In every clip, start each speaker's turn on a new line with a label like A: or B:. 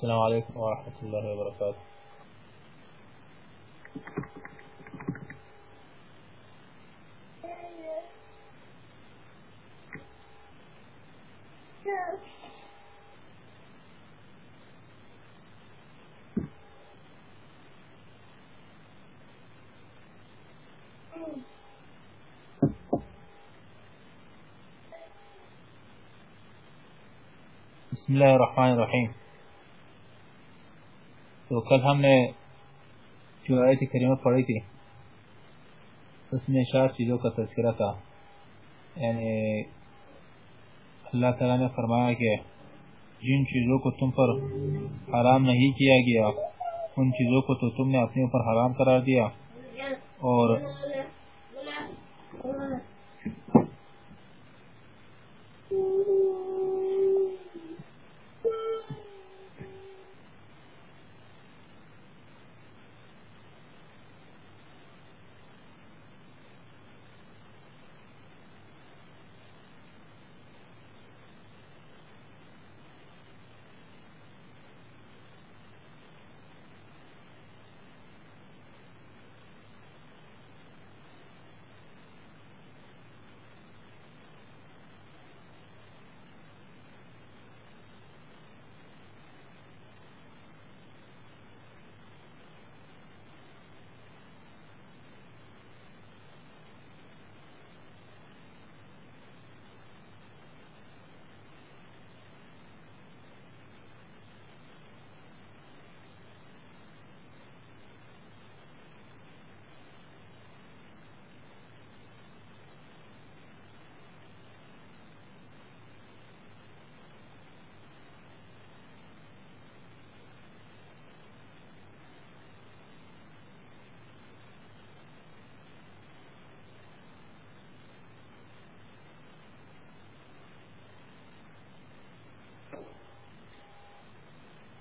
A: السلام عليكم ورحمة الله وبركاته. بسم الله الرحمن الرحيم. تو کل ہم نے جو آیت کریمہ پڑھی تھی، اس میں چار چیزوں کا تذکرہ تھا۔ یعنی اللہ تعالیٰ نے فرمایا کہ جن چیزوں کو تم پر حرام نہیں کیا گیا، ان چیزوں کو تو تم نے اپنے اوپر حرام قرار دیا۔ اور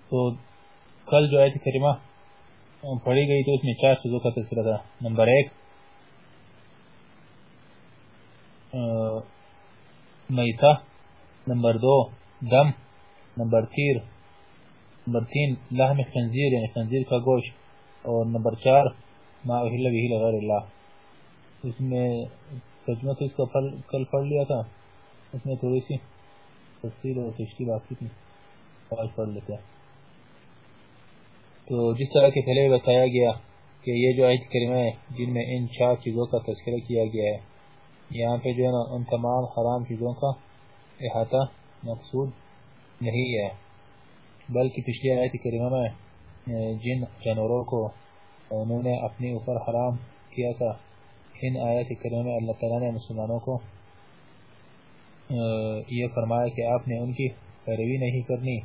A: تو کل جو آیت کریمہ پڑھی گئی تو اس میں چار چیزوں کا تذکرہ تھا۔ نمبر ایک میتا نمبر دو، دم۔ نمبر تیر۔ نمبر تین، لحم خنزیر یعنی خنزیر کا گوشت۔ اور نمبر چار، ما اہل بھی لغیر اللہ۔ اس میں ترجمہ تو اس کا کل پڑھ لیا تھا۔ اس میں تھوڑی سی تفصیل اور تشکیل باقی تھی۔ آج پڑھ لیتے ہیں۔ تو جس طرح کے پہلے بتایا گیا کہ یہ جو آیت کریمہ ہے، جن میں ان چار چیزوں کا تذکرہ کیا گیا ہے، یہاں پہ جو ہے نا، ان تمام حرام چیزوں کا احاطہ مقصود نہیں ہے۔ بلکہ پچھلی آیت کریمہ میں، جن جانوروں کو انہوں نے اپنے اوپر حرام کیا تھا، ان آیت کریمہ میں اللہ تعالیٰ نے مسلمانوں کو یہ فرمایا کہ آپ نے ان کی پیروی نہیں کرنی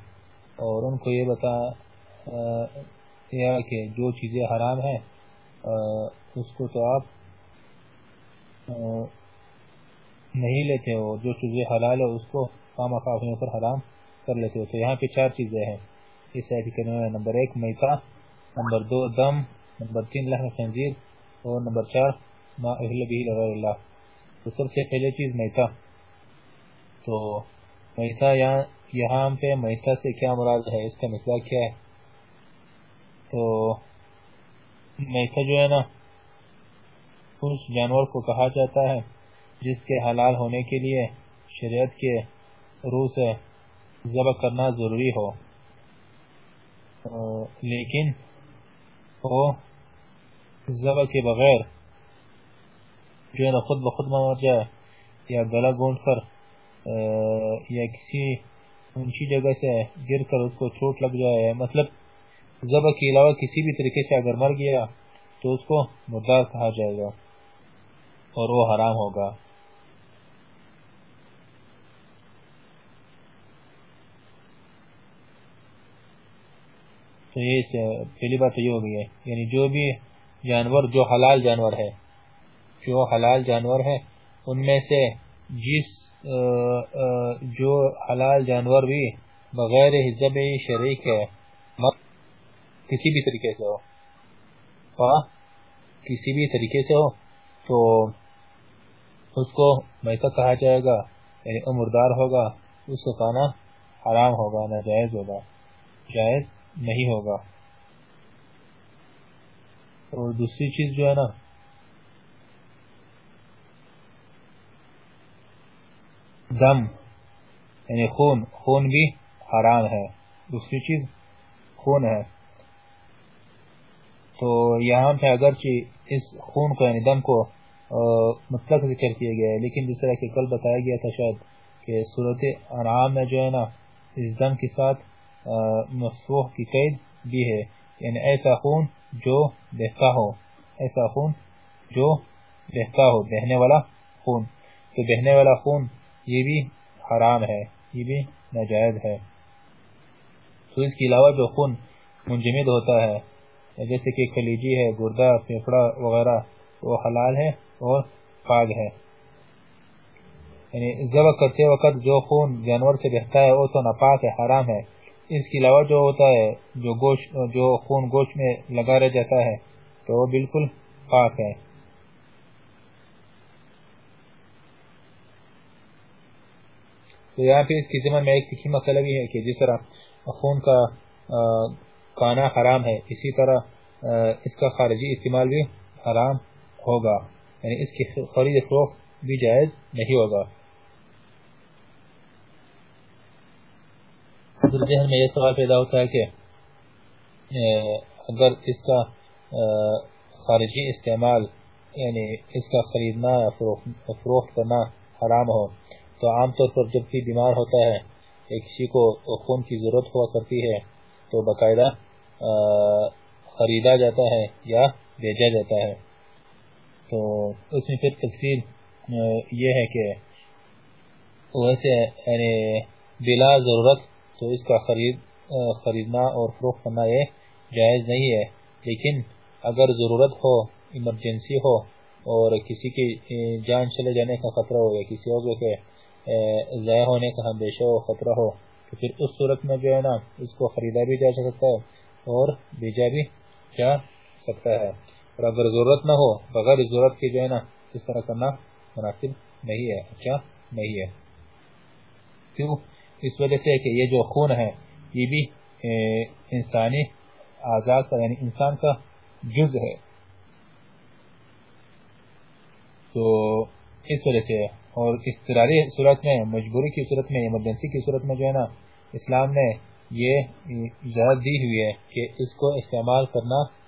A: اور ان کو یہ بتا کہ جو چیزیں حرام ہیں اس کو تو آپ نہیں لیتے ہو، جو چیزیں حلال ہے اس کو خام اپنے پر حرام کر لیتے ہو۔ تو یہاں پہ چار چیزیں ہیں۔ اس ایسی کرنے میں نمبر ایک میتا نمبر دو، دم، نمبر تین، لحم خنزیر، اور نمبر چار، ما اہل بھی لغیر اللہ۔ تو سب سے پہلے چیز میتا تو میتا یہاں پہ میتا سے کیا مراد ہے؟ اس کا مسئلہ کیا ہے؟ تو میتا جو ہے نا اس جانور کو کہا جاتا ہے جس کے حلال ہونے کے لیے شریعت کے روح سے ذبح کرنا ضروری ہو۔ لیکن وہ ذبح کے بغیر جو ہے نا خود بخود مر جائے یا گلا گونڈ کر یا کسی اونچی جگہ سے گر کر اس کو چوٹ لگ جائے مطلب ذبح کے علاوہ کسی بھی طریقے سے اگر مر گیا تو اس کو مردار کہا جائے گا اور وہ حرام ہوگا۔ تو یہ پہلی بات یہ ہو گئی ہے۔ یعنی جو بھی جانور، جو حلال جانور ہے، جو حلال جانور ہے ان میں سے جس جو حلال جانور بھی بغیر حزب شریک ہے کسی بھی طریقے سے ہو۔ کسی بھی طریقے سے ہو، تو اس کو میتا کہا جائے گا یعنی عمردار ہوگا، اس کو کھانا حرام ہوگا، ناجائز ہوگا، جائز نہیں ہوگا۔ اور دوسری چیز جو ہے نا، دم یعنی خون خون بھی حرام ہے۔ دوسری چیز، خون ہے۔ تو یہاں پہ اگرچہ اس خون کو یعنی دم کو مطلق ذکر کیا گیا ہے لیکن جس طرح کہ کل بتایا گیا تھا شاید کہ صورت انعام میں جو ہے نا، اس دم کے ساتھ مسفوح کی قید بھی ہے۔ یعنی ایسا خون جو بہتا ہو، ایسا خون جو بہتا ہو، بہنے والا خون۔ تو بہنے والا خون یہ بھی حرام ہے، یہ بھی ناجائز ہے۔ تو اس کے علاوہ جو خون منجمد ہوتا ہے جیسے کہ خلیجی ہے، گردہ پھیپڑا وغیرہ، وہ حلال ہے اور پاک ہے۔ یعنی ذبح کرتے وقت جو خون جانور سے بہتا ہے، وہ تو ناپاک ہے، حرام ہے۔ اس کے علاوہ جو ہوتا ہے، جو گوشت، جو خون گوشت میں لگا رہ جاتا ہے، تو وہ بالکل پاک ہے۔ تو یہاں پہ اس کی ضمن میں ایک تکھی مسئلہ بھی ہے کہ جس طرح خون کا کانا حرام ہے، اسی طرح اس کا خارجی استعمال بھی حرام ہوگا۔ یعنی اس کی خرید فروخت بھی جائز نہیں ہوگا۔ ذہن میں یہ سوال پیدا ہوتا ہے کہ اگر اس کا خارجی استعمال یعنی اس کا خریدنا یا فروخت کرنا حرام ہو، تو عام طور پر جب بھی بیمار ہوتا ہے کسی کو خون کی ضرورت ہوا کرتی ہے، تو باقاعدہ خریدا جاتا ہے یا بھیجا جاتا ہے۔ تو اس میں پھر تفصیل یہ ہے کہ ویسے یعنی بلا ضرورت تو اس کا خرید خریدنا اور فروخت کرنا یہ جائز نہیں ہے۔ لیکن اگر ضرورت ہو ایمرجنسی ہو اور کسی کی جان چلے جانے کا خطرہ ہو یا کسی اور کے ضائع ہونے کا اندیشہ ہو خطرہ ہو، تو پھر اس صورت میں جو ہے نا، اس کو خریدا بھی جا سکتا ہے۔ اور بھیجا بھی جا سکتا ہے۔ اور اگر ضرورت نہ ہو، بغیر ضرورت کی جو ہے نا، اس طرح کرنا مناسب نہیں ہے۔ اچھا نہیں ہے۔ کیوں؟ اس وجہ سے کہ یہ جو خون ہے، یہ بھی انسانی آزاد کا یعنی انسان کا جز ہے۔ تو اس وجہ سے، اور اضطراری صورت میں، مجبوری کی صورت میں، ایمرجنسی کی صورت میں جو ہے نا، اسلام نے یہ اجازت دی ہوئی ہے کہ اس کو استعمال کرنا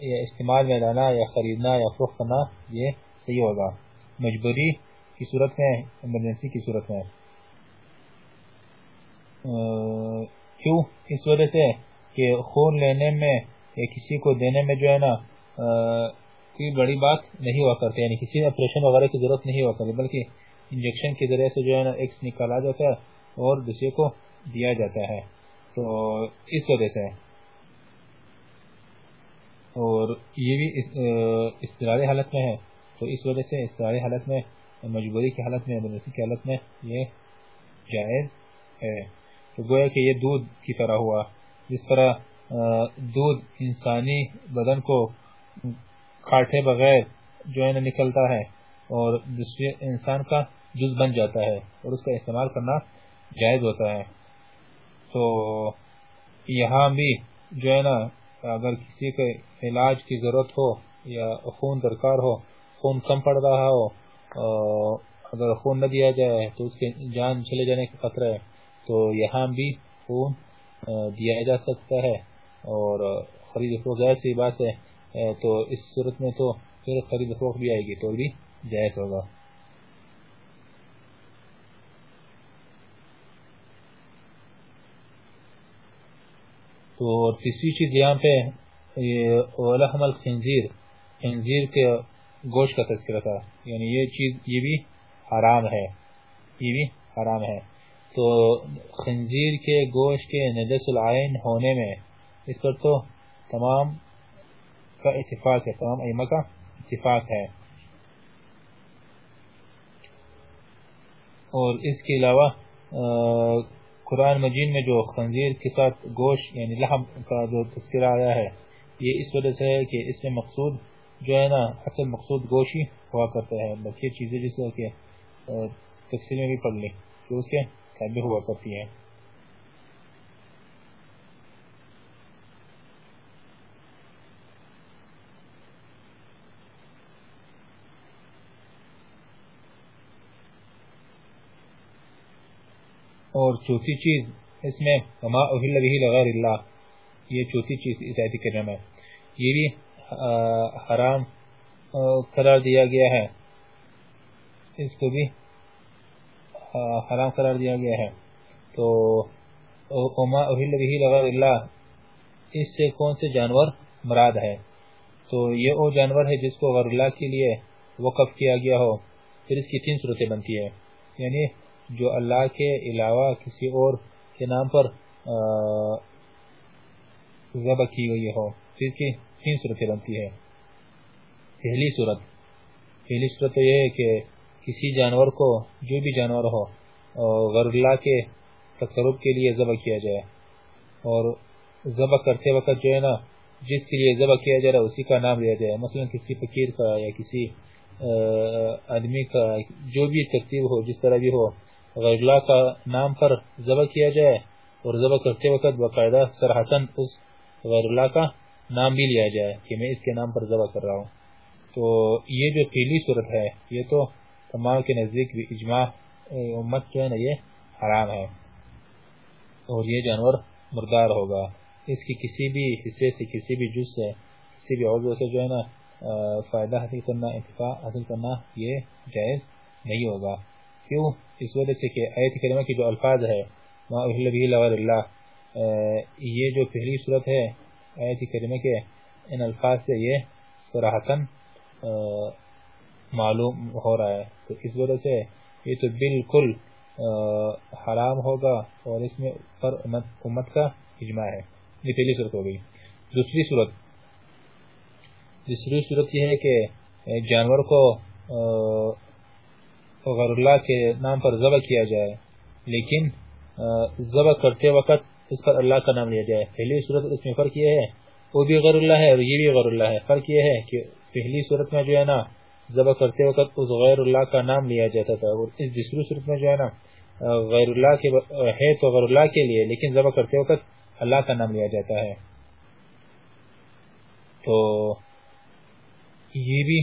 A: یا استعمال میں لانا، یا خریدنا، یا فروخت کرنا، یہ صحیح ہوگا۔ مجبوری کی صورت میں ایمرجنسی کی صورت میں۔ کیوں؟ اس وجہ سے کہ خون لینے میں یا کسی کو دینے میں جو ہے نا کوئی بڑی بات نہیں ہوا کرتی۔ یعنی کسی آپریشن وغیرہ کی ضرورت نہیں ہوا کرتی، بلکہ انجیکشن کے ذریعے سے جو ہے نا ایکس نکالا جاتا ہے اور دوسرے کو دیا جاتا ہے۔ تو اس وجہ سے اور یہ بھی استراری حالت میں ہے۔ تو اس وجہ سے استراری حالت میں، مجبوری کی حالت میں ایمرجنسی کی حالت میں یہ جائز ہے۔ تو گویا کہ یہ دودھ کی طرح ہوا۔ جس طرح دودھ انسانی بدن کو کاٹے بغیر جو ہے نکلتا ہے اور دوسرے انسان کا جز بن جاتا ہے اور اس کا استعمال کرنا جائز ہوتا ہے۔ تو یہاں بھی جو ہے نا، اگر کسی کے علاج کی ضرورت ہو یا خون درکار ہو، خون کم پڑ رہا ہو اگر خون نہ دیا جائے تو اس کے جان چلے جانے کا خطرہ ہے تو یہاں بھی خون دیا جا سکتا ہے۔ اور خرید فروغ سی بات ہے تو اس صورت میں تو پھر خرید فروخت بھی آئے گی تو بھی جائز ہوگا۔ تو اور تیسری چیز یہاں پہ لحم الخنزیر، خنزیر کے گوشت کا تذکرہ تھا۔ یعنی یہ چیز، یہ بھی حرام ہے۔ یہ بھی حرام ہے۔ تو خنزیر کے گوشت کے نجس العین ہونے میں اس پر تو تمام کا اتفاق ہے، تمام ائمہ کا اتفاق ہے۔ اور اس کے علاوہ قرآن مجید میں جو خنزیر کے ساتھ گوشت یعنی لحم کا جو تذکرہ آیا ہے، یہ اس وجہ سے ہے کہ اس میں مقصود جو ہے نا، اصل مقصود گوشی ہوا کرتا ہے۔ بقیہ چیزیں جس طرح کے تفصیل میں بھی پڑھ لیں کہ اس کے تابع ہوا کرتی ہیں۔ اور چوتھی چیز اس میں وما اہل به لغیر اللہ یہ چوتھی چیز اس آیت کریمہ میں یہ بھی حرام قرار دیا گیا ہے۔ اس کو بھی حرام قرار دیا گیا ہے۔ تو، وما اہل به لغیر اللہ اس سے کون سے جانور مراد ہے؟ تو یہ وہ جانور ہے جس کو غیر اللہ کے لیے وقف کیا گیا ہو۔ پھر اس کی تین صورتیں بنتی ہے یعنی جو اللہ کے علاوہ کسی اور کے نام پر ذبح کی گئی ہو۔ پھر کی تین صورتیں بنتی ہے پہلی صورت پہلی صورت تو یہ ہے کہ کسی جانور کو جو بھی جانور ہو غیر اللہ کے تصرف کے لیے ذبح کیا جائے۔ اور ذبح کرتے وقت جو ہے نا، جس کے لیے ذبح کیا جا رہا ہے، اسی کا نام لیا جائے۔ مثلا کسی فقیر کا یا کسی آدمی کا، جو بھی ترتیب ہو، جس طرح بھی ہو غیر اللہ کا نام پر ذبح کیا جائے اور ذبح کرتے وقت باقاعدہ سراہتاً اس غیر اللہ کا نام بھی لیا جائے کہ میں اس کے نام پر ذبح کر رہا ہوں۔ تو یہ جو پہلی صورت ہے، یہ تو تمام کے نزدیک بھی اجماع امت جو ہے نا، یہ حرام ہے۔ اور یہ جانور مردار ہوگا۔ اس کی کسی بھی حصے سے، کسی بھی جز سے، کسی بھی عضو سے جو ہے نا فائدہ حاصل کرنا، انتفاع حاصل کرنا یہ جائز نہیں ہوگا۔ کیوں؟ اس وجہ سے کہ آیت کریمہ کی جو الفاظ ہے، ما اہل به لغیر اللہ یہ جو پہلی صورت ہے آیت کریمہ کے، ان الفاظ سے یہ صراحتاً معلوم ہو رہا ہے۔ تو اس وجہ سے یہ تو بالکل حرام ہوگا اور اس میں پر امت کا اجماع ہے۔ یہ پہلی صورت ہو گئی۔ دوسری صورت دوسری صورت یہ ہے کہ جانور کو غیر اللہ کے نام پر ذبح کیا جائے، لیکن ذبح کرتے وقت اس پر اللہ کا نام لیا جائے۔ پہلی صورت اس میں فرق یہ ہے، وہ بھی غیر اللہ ہے اور یہ بھی غیر اللہ ہے۔ فرق یہ ہے کہ پہلی صورت میں جو ہے نا، ذبح کرتے وقت اس غیر اللہ کا نام لیا جاتا تھا اور اس دوسری صورت میں جو ہے نا غیر اللہ کے ہے تو غیر اللہ کے لیے، لیکن ذبح کرتے وقت اللہ کا نام لیا جاتا ہے۔ تو یہ بھی،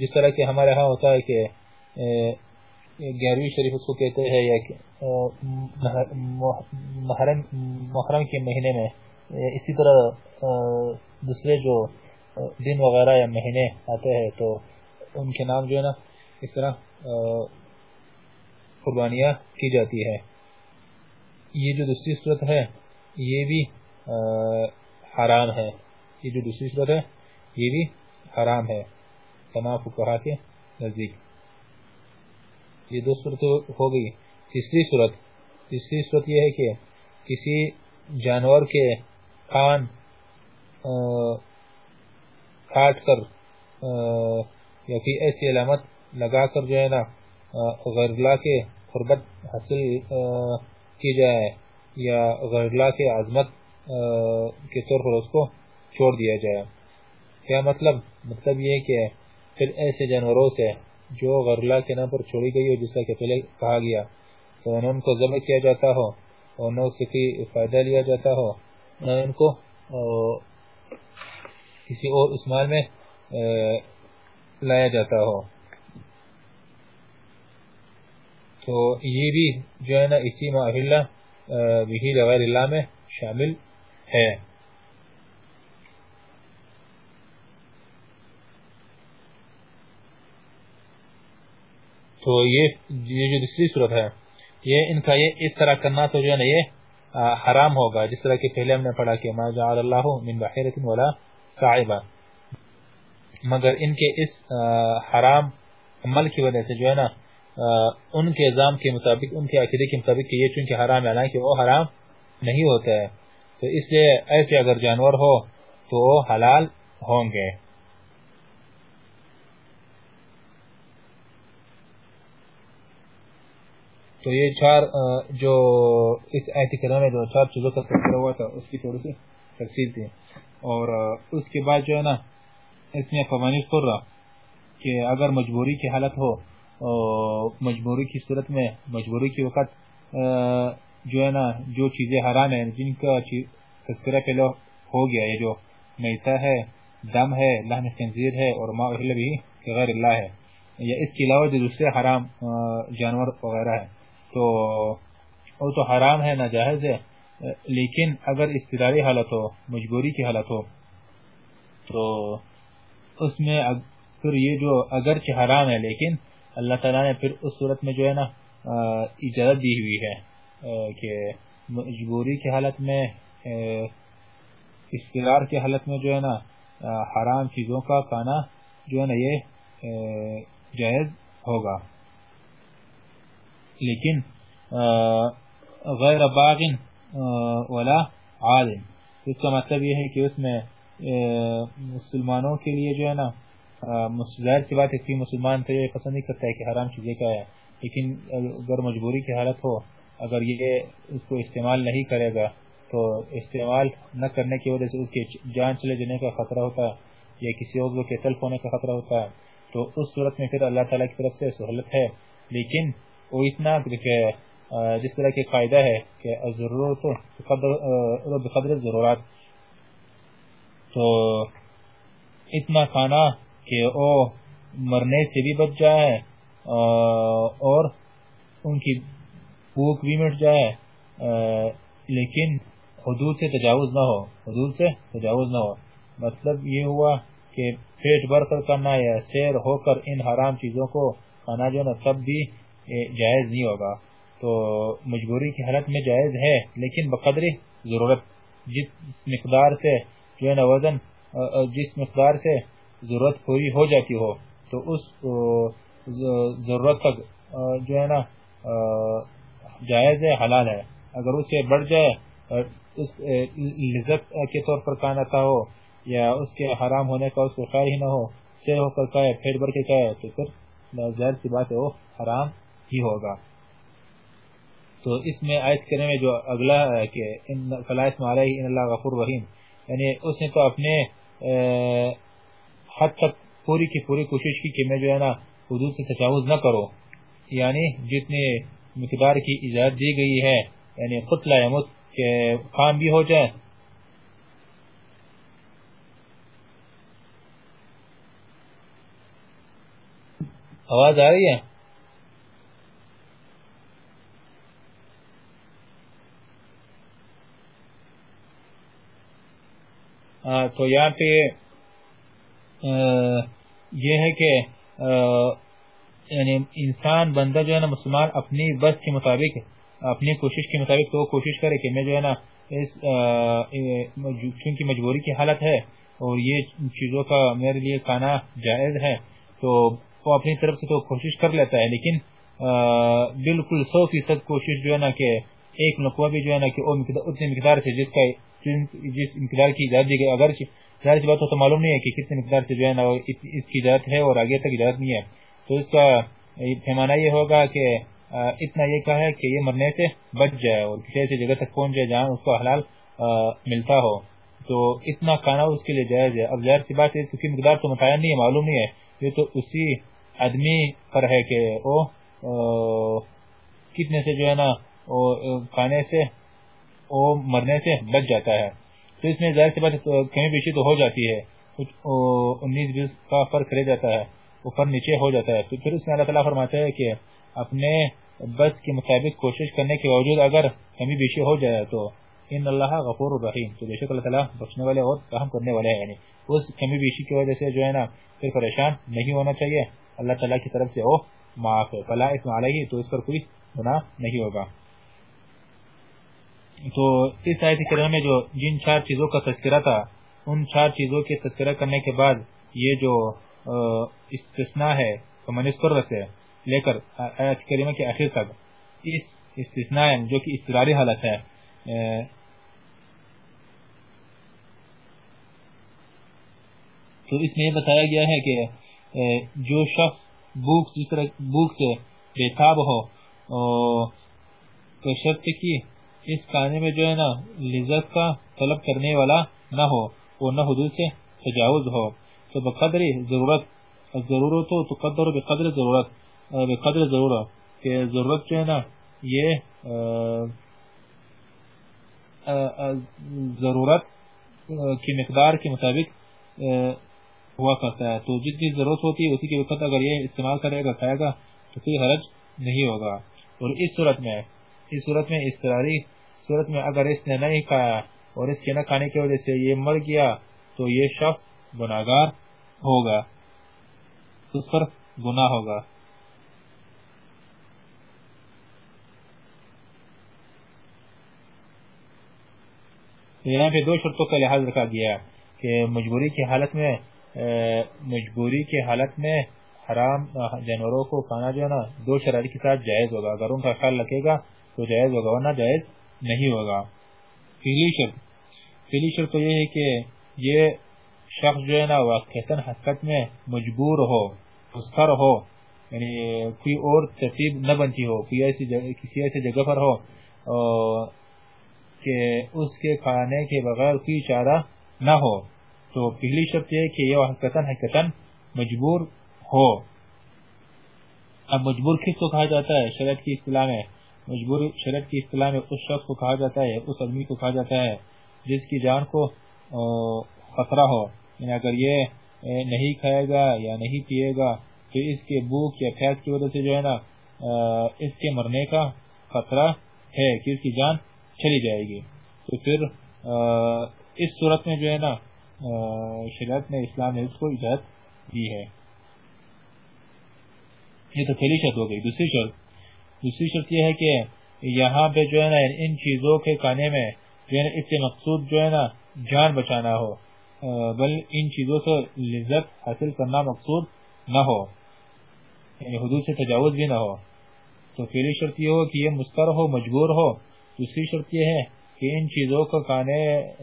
A: جس طرح کہ ہمارے ہاں ہوتا ہے کہ گیارہویں شریف اس کو کہتے ہیں یا محرم محرم کے مہینے میں اسی طرح دوسرے جو دن وغیرہ یا مہینے آتے ہیں تو ان کے نام جو ہے نا، اس طرح قربانیاں کی جاتی ہے یہ جو دوسری صورت ہے، یہ بھی حرام ہے۔ یہ جو دوسری صورت ہے، یہ بھی حرام ہے۔ تمام فقہا کے نزدیک۔ یہ دو صورت ہو گئی۔ تیسری صورت تیسری صورت یہ ہے کہ کسی جانور کے کان کاٹ کر یا کوئی ایسی علامت لگا کر جو ہے نا غیر اللہ کے قربت حاصل کی جائے یا غیر اللہ کے عظمت کے طور پر اس کو چھوڑ دیا جائے۔ کیا مطلب؟ مطلب یہ کہ پھر ایسے جانوروں سے جو غیر اللہ کے نام پر چھوڑی گئی ہو، جس کا کہ پہلے کہا گیا، تو نہ ان کو ذبح کیا جاتا ہو اور نہ اس سے فائدہ لیا جاتا ہو، نہ ان کو کسی اور اسمال میں لایا جاتا ہو۔ تو یہ بھی جو ہے نا، اسی معاہلہ بھی لغیر اللہ میں شامل ہے۔ تو یہ جو دوسری صورت ہے، یہ ان کا یہ اس طرح کرنا تو جو ہے نا یہ حرام ہوگا۔ جس طرح کہ پہلے ہم نے پڑھا کہ ما جعل اللہ من بحیرت ولا صاحبہ۔ مگر ان کے اس حرام عمل کی وجہ سے جو ہے نا ان کے ازام کے مطابق، ان کے عقیدے کے مطابق کہ یہ چونکہ حرام ہے کہ وہ حرام نہیں ہوتا ہے تو اس لیے ایسے اگر جانور ہو تو وہ حلال ہوں گے۔ تو یہ چار جو اس آیت کرام میں جو چار چیزوں کا تذکرہ ہوا تھا، اس کی تھوڑی سی تفصیل تھی۔ اور اس کے بعد جو ہے نا، اس میں فوانیس کر رہا کہ اگر مجبوری کی حالت ہو مجبوری کی صورت میں مجبوری کی وقت جو ہے نا، جو چیزیں حرام ہیں، جن کا تذکرہ پہلے ہو گیا، یہ جو میتا ہے، دم ہے، لحم خنزیر ہے، اور ما بھی غیر اللہ ہے، یا اس کے علاوہ جو دوسرے حرام جانور وغیرہ ہے۔ تو وہ تو حرام ہے، ناجائز ہے۔ لیکن اگر استداری حالت ہو، مجبوری کی حالت ہو، تو اس میں پھر یہ جو اگرچہ حرام ہے، لیکن اللہ تعالیٰ نے پھر اس صورت میں جو ہے نا اجازت دی ہوئی ہے کہ مجبوری کی حالت میں استدار کی حالت میں جو ہے نا حرام چیزوں کا کھانا جو ہے نا، یہ جائز ہوگا۔ لیکن غیر باغ ولا عالم اس کا مطلب یہ ہے کہ اس میں مسلمانوں کے لیے جو ہے نا ظاہر سی بات ہے مسلمان تو یہ پسند نہیں کرتا ہے کہ حرام چیزیں کا ہے لیکن اگر مجبوری کی حالت ہو، اگر یہ اس کو استعمال نہیں کرے گا، تو استعمال نہ کرنے کی وجہ سے اس کے جان چلے جانے کا خطرہ ہوتا ہے، یا کسی اور کے تلف ہونے کا خطرہ ہوتا ہے، تو اس صورت میں پھر اللہ تعالیٰ کی طرف سے سہولت ہے، لیکن وہ اتنا کہ جس طرح کی قاعدہ ہے کہ ضرورت بقدر ضرورات تو اتنا کھانا کہ وہ مرنے سے بھی بچ جائے اور ان کی بھوک بھی مٹ جائے لیکن حدود سے تجاوز نہ ہو، حدود سے تجاوز نہ ہو۔ مطلب یہ ہوا کہ پیٹ بھر کر کرنا یا سیر ہو کر ان حرام چیزوں کو کھانا جو نا، تب بھی جائز نہیں ہوگا۔ تو مجبوری کی حالت میں جائز ہے، لیکن بقدر ضرورت، جس مقدار سے جو ہے نا وزن جس مقدار سے ضرورت پوری ہو جاتی ہو، تو اس ضرورت تک جو ہے نا جائز ہے، حلال ہے۔ اگر اس سے بڑھ جائے اس لذت کے طور پر کہنا ہو، یا اس کے حرام ہونے کا اس کو خیر ہی نہ ہو سے ہو کر کہے پھیٹ بھر کے کہے تو پھر ظاہر سی بات ہے، وہ حرام ہی ہوگا۔ تو اس میں آیت کرنے میں جو اگلا ہے کہ ان فلائس مالیہ ان اللہ غفور رحیم یعنی اس نے تو اپنے حد تک پوری کی پوری کوشش کی کہ میں جو ہے نا حدود سے تجاوز نہ کرو یعنی جتنے مقدار کی اجازت دی گئی ہے یعنی قتل یمت کہ کام بھی ہو جائے آواز آ رہی ہے؟ تو یہاں پہ یہ ہے کہ یعنی انسان، بندہ جو ہے نا مسلمان اپنی بس کے مطابق، اپنی کوشش کے مطابق تو کوشش کرے کہ میں جو ہے نا چونکہ مجبوری کی حالت ہے اور یہ چیزوں کا میرے لیے کھانا جائز ہے، تو وہ اپنی طرف سے تو کوشش کر لیتا ہے، لیکن بالکل سو فیصد کوشش جو ہے نا کہ ایک نقوہ بھی جو ہے نا کہ اتنے مقدار سے، جس کا جس مقدار کی اجازت دی گئی اگر ظاہر سی بات تو معلوم نہیں ہے کہ کتنے مقدار سے جو ہے نا اس کی اجازت ہے اور آگے تک اجازت نہیں ہے۔ تو اس کا پیمانہ یہ ہوگا کہ اتنا یہ کہا ہے کہ یہ مرنے سے بچ جائے اور کسی ایسی جگہ تک پہنچ جائے جہاں اس کو حلال ملتا ہو۔ تو اتنا کھانا اس کے لیے جائز ہے۔ اب ظاہر سی بات ہے، کسی مقدار تو متعین نہیں ہے، معلوم نہیں ہے۔ یہ تو اسی آدمی پر ہے کہ وہ کتنے سے جو ہے نا کھانے سے وہ مرنے سے بچ جاتا ہے۔ تو اس میں ظاہر سی بات کمی بیشی تو ہو جاتی ہے۔ کچھ انیس بیس کا فرق رہ جاتا ہے۔ اوپر نیچے ہو جاتا ہے۔ تو پھر اس میں اللہ تعالیٰ فرماتا ہے کہ اپنے بس کے مطابق کوشش کرنے کے باوجود اگر کمی بیشی ہو جائے تو ان اللہ غفور الرحیم۔ تو بے شک اللہ تعالیٰ بخشنے والے اور رحم کرنے والے ہیں۔ یعنی اس کمی بیشی کی وجہ سے جو ہے نا پھر پریشان نہیں ہونا چاہیے۔ اللہ تعالیٰ کی طرف سے وہ معاف ہے۔ فلا اسم علیہ تو اس پر کوئی گناہ نہیں ہوگا۔ تو اس آیت کریمہ میں جو جن چار چیزوں کا تذکرہ تھا، ان چار چیزوں کے تذکرہ کرنے کے بعد یہ جو استثناء ہے سے لے کر آیت کریمہ کے آخر تک اس استثناء یعنی جو کہ استراری حالت ہے تو اس میں یہ بتایا گیا ہے کہ جو شخص بھوک جس بھوک سے بےتاب ہو تو شرط کی اس کھانے میں جو ہے نا، لذت کا طلب کرنے والا نہ ہو اور نہ حدود سے تجاوز ہو۔ تو بقدر ضرورت ضرورت ہو تو قدر بقدر ضرورت بقدر ضرورت کہ ضرورت جو ہے نا، یہ ضرورت کی مقدار کے مطابق ہوا کرتا ہے۔ تو جتنی ضرورت ہوتی ہے، اسی کے وقت اگر یہ استعمال کرے گا، کھائے گا، تو کوئی حرج نہیں ہوگا۔ اور اس صورت میں، اس صورت میں استراری صورت میں اگر اس نے نہیں کھایا اور اس کے نہ کھانے کی وجہ سے یہ مر گیا تو یہ شخص گناہگار ہوگا۔ اس پر گناہ ہوگا۔ یہاں پہ دو شرطوں کا لحاظ رکھا گیا کہ مجبوری کی حالت میں مجبوری کی حالت میں حرام جانوروں کو کھانا جو ہے نا، دو شرائط کے ساتھ جائز ہوگا۔ اگر ان کا خیال رکھے گا تو جائز ہوگا، ورنہ جائز نہیں ہوگا۔ پہلی شرط پہلی شرط تو یہ ہے کہ یہ شخص جو ہے نا واقعتاً حقیقت میں مجبور ہو مسکر ہو یعنی کوئی اور ترتیب نہ بنتی ہو، کوئی ایسی کسی ایسی جگہ پر ہو کہ اس کے کھانے کے بغیر کوئی چارہ نہ ہو۔ تو پہلی شرط یہ کہ یہ حقیقتاً حقیقتاً مجبور ہو۔ اب مجبور کس کو کہا جاتا ہے؟ شرط کی اصطلاح میں۔ مجبور شرط کی اصطلاح میں اس شخص کو کہا جاتا ہے، اس آدمی کو کہا جاتا ہے جس کی جان کو خطرہ ہو۔ یعنی اگر یہ نہیں کھائے گا یا نہیں پیے گا تو اس کے بھوک یا پیاس کی وجہ سے جو ہے نا اس کے مرنے کا خطرہ ہے کہ اس کی جان چلی جائے گی۔ تو پھر اس صورت میں جو ہے نا شریعت نے اسلام نے اس کو اجازت دی ہے۔ یہ تو پہلی شرط ہو گئی۔ دوسری شرط دوسری شرط یہ ہے کہ یہاں پہ جو ہے نا ان چیزوں کے کھانے میں جو ہے اس سے مقصود جو ہے نا جان بچانا ہو بل ان چیزوں سے لذت حاصل کرنا مقصود نہ ہو یعنی حدود سے تجاوز بھی نہ ہو۔ تو پہلی شرط یہ ہو کہ یہ مستر ہو، مجبور ہو۔ دوسری شرط یہ ہے کہ ان چیزوں کو کھانے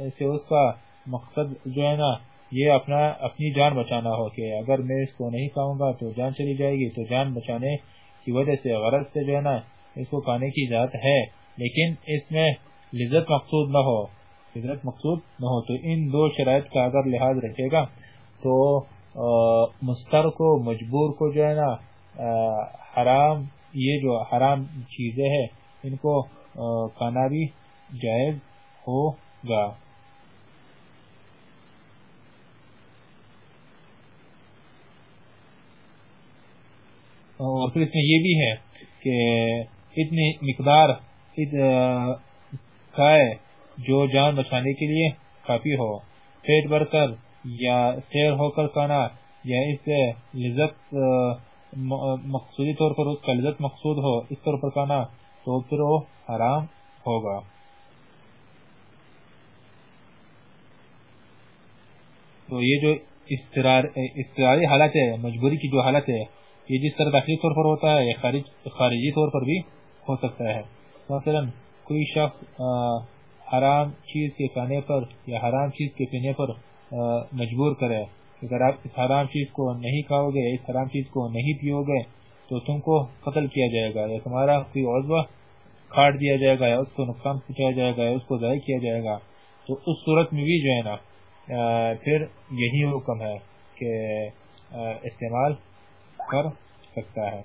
A: سے اس کا مقصد جو ہے نا یہ اپنا، اپنی جان بچانا ہو کہ اگر میں اس کو نہیں کھاؤں گا تو جان چلی جائے گی، تو جان بچانے کی وجہ سے غرض سے جو ہے نا، اس کو کھانے کی ذات ہے۔ لیکن اس میں لذت مقصود نہ ہو۔ لذت مقصود نہ ہو تو ان دو شرائط کا اگر لحاظ رکھے گا تو مستر کو، مجبور کو جو ہے نا حرام، یہ جو حرام چیزیں ہیں، ان کو کھانا بھی جائز ہوگا۔ اور پھر اس میں یہ بھی ہے کہ اتنی مقدار کھائے جو جان بچانے کے لیے کافی ہو، پیٹ بھر کر یا سیر ہو کر کھانا یا اس سے لذت مقصودی طور پر اس کا لذت مقصود ہو، اس طور پر کھانا، تو پھر وہ حرام ہوگا۔ تو یہ جو استراری حالت ہے، مجبوری کی جو حالت ہے یہ جس طرح داخلی طور پر ہوتا ہے خارجی طور پر بھی ہو سکتا ہے۔ مثلا کوئی شخص حرام چیز کے کھانے پر یا حرام چیز کے پینے پر مجبور کرے۔ اگر آپ اس حرام چیز کو نہیں کھاؤ گے، اس حرام چیز کو نہیں پیو گے، تو تم کو قتل کیا جائے گا۔ یا تمہارا کوئی عضو کاٹ دیا جائے گا، یا اس کو نقصان پہنچایا جائے گا، یا اس کو ضائع کیا جائے گا۔ تو اس صورت میں بھی جو ہے نا پھر یہی حکم ہے کہ استعمال کر سکتا ہے۔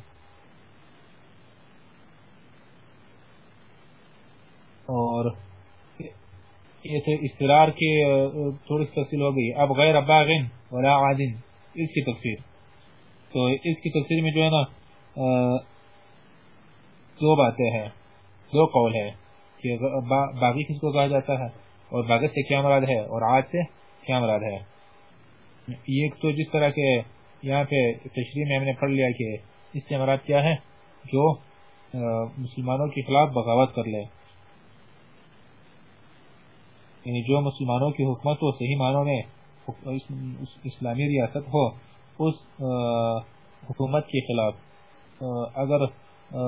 A: اور یہ تو استرار کی، تھوڑی تفصیل ہو گئی۔ اب غیر باغن ولا عادن اس کی تفصیل تو اس کی تفصیل میں جو ہے نا دو باتیں ہیں۔ دو قول ہے کہ باغی کس کو کہا جاتا ہے اور باغت سے کیا مراد ہے اور عاد سے کیا مراد ہے۔ یہ تو جس طرح کے یہاں پہ تشریح میں ہم نے پڑھ لیا کہ اس سے مراد کیا ہے؟ جو مسلمانوں کے خلاف بغاوت کر لے۔ یعنی جو مسلمانوں کی حکمت ہو صحیح معنوں میں اسلامی ریاست ہو، اس حکومت کے خلاف اگر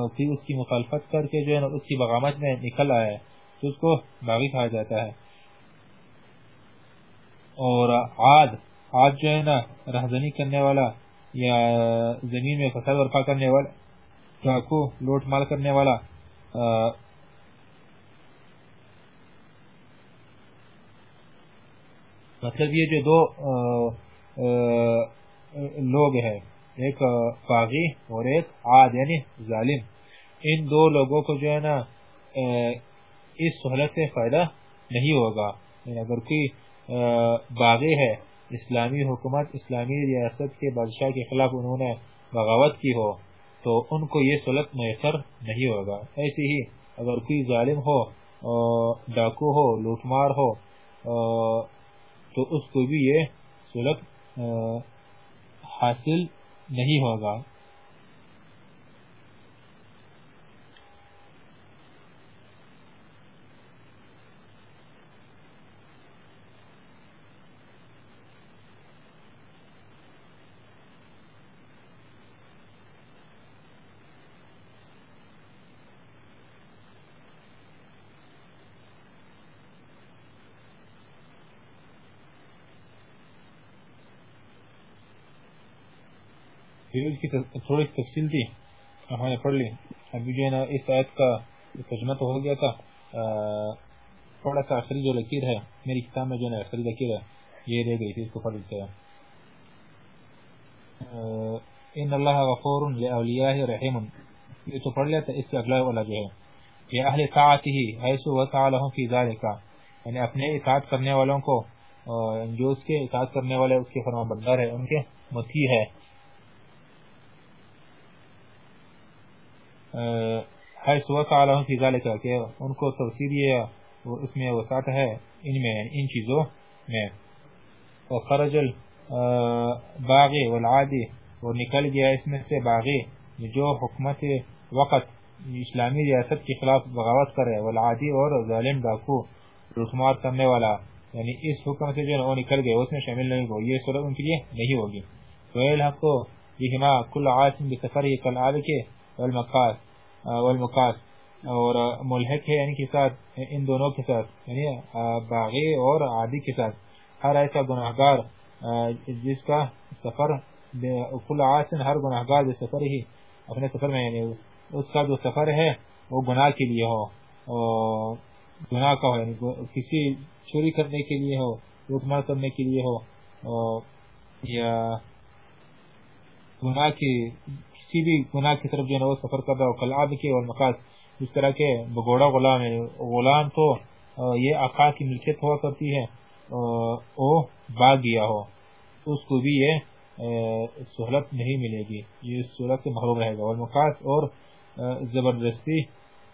A: پھر اس کی مخالفت کر کے جو ہے اس کی بغامت میں نکل آئے، تو اس کو باغی کہا جاتا ہے۔ اور عاد عاد جو ہے نا رہزنی کرنے والا یا زمین میں فصل برپا کرنے والا چاکو لوٹ مال کرنے والا مطلب یہ جو دو لوگ ہیں، ایک باغی اور ایک عاد یعنی ظالم۔ ان دو لوگوں کو جو ہے نا اس سہولت سے فائدہ نہیں ہوگا۔ یعنی اگر کوئی باغی ہے اسلامی حکومت، اسلامی ریاست کے بادشاہ کے خلاف انہوں نے بغاوت کی ہو، تو ان کو یہ سلط میسر نہیں ہوگا۔ ایسے ہی اگر کوئی ظالم ہو ڈاکو ہو، لوٹمار ہو تو اس کو بھی یہ سلط حاصل نہیں ہوگا۔ اس کی تھوڑی سی تفصیل تھی ہم نے پڑھ لی۔ ابھی جو ہے نا، اس آیت کا ترجمہ تو ہو گیا تھا۔ تھوڑا سا آخری جو لکیر ہے، میری کتاب میں جو ہے آخری لکیر ہے، یہ رہ گئی تھی، اس کو پڑھ لیتے ہیں۔ ان اللہ غفور لأولیاء رحیم۔ یہ تو پڑھ لیتا اس کے اگلا والا جو ہے۔ یہ اہل طاعته حیث وسع لهم في ذلك۔ یعنی اپنے اطاعت کرنے والوں کو جو اس کے اطاعت کرنے والے، اس کے فرما بردار ہے ان کے مطیع ہے۔ حیث وقع لهم فی ذالک کہ ان کو توسیر یہ اس میں وسعت ہے، ان میں، ان چیزوں میں۔ وخرج الباغی والعادی اور نکل گیا اس میں سے باغی جو حکمت وقت اسلامی ریاست کے خلاف بغاوت کرے والعادی اور ظالم ڈاکو رسمات کرنے والا۔ یعنی اس حکم سے جو نکل گئے، اس میں شامل نہیں ہو یہ صورت ان کے لیے نہیں ہوگی۔ ویلحق کو بہما کل عاصم بسفری کل آدھے والمقاس والمقاس، اور ملحق ہے ان کے ساتھ، ان دونوں کے ساتھ یعنی باغی اور عادی کے ساتھ۔ ہر ایسا گناہگار جس کا سفر کل عاصن، ہر گناہگار جو سفر ہی، اپنے سفر میں یعنی اس کا جو سفر ہے، وہ گناہ کے لیے ہو گناہ کا ہو یعنی کسی چوری کرنے کے لیے ہو، لوٹ کرنے کے لیے ہو یا گناہ کی کسی بھی گناہ کی طرف جو ہے وہ سفر کر رہا ہو کلاب کے اور مقاص اس طرح کے بگوڑا غلام ہے۔ غلام تو یہ آقا کی ملکیت ہوا کرتی ہے او باغ گیا ہو۔ اس کو بھی یہ سہولت نہیں ملے گی۔ یہ سہولت سے محروم رہے گا۔ اور مقاص اور زبردستی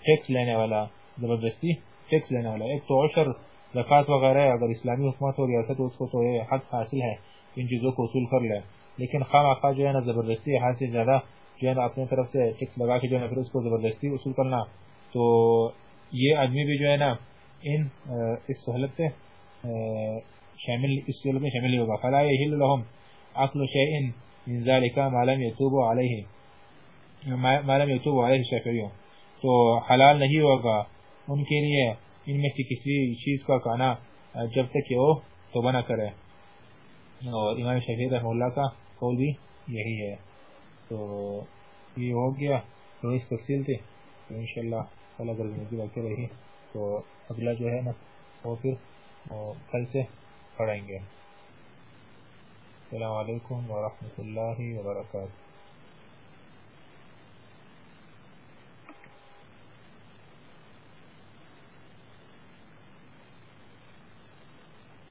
A: ٹیکس لینے والا، زبردستی ٹیکس لینے والا۔ ایک تو عشر زکات وغیرہ اگر اسلامی حکومت ہو، ریاست اس کو تو یہ حق حاصل ہے۔ ان چیزوں کو اصول کر لے۔ لیکن خام آقا جو ہے نا، زبردستی حاصل زیادہ جو ہے نا اپنے طرف سے ٹیکس لگا کے جو ہے پھر اس کو زبردستی وصول کرنا۔ تو یہ آدمی بھی جو ہے نا ان اس سہولت سے شامل، اس سہولت میں شامل ہوگا۔ فلا یحل لهم اكل شيء من ذلك ما لم يتوب عليه۔ ما لم يتوب عليه الشافعي تو حلال نہیں ہوگا ان کے لیے، ان میں سے کسی چیز کا کھانا جب تک کہ وہ توبہ نہ کرے۔ اور امام شافعی رحمہ اللہ کا قول بھی یہی ہے۔ تو یہ ہو گیا۔ تو اس تفصیل تھی تو شاء اللہ اگر زندگی باقی رہی تو اگلا جو ہے نا، وہ پھر کل سے پڑھیں گے۔ السلام علیکم ورحمۃ اللہ وبرکاتہ۔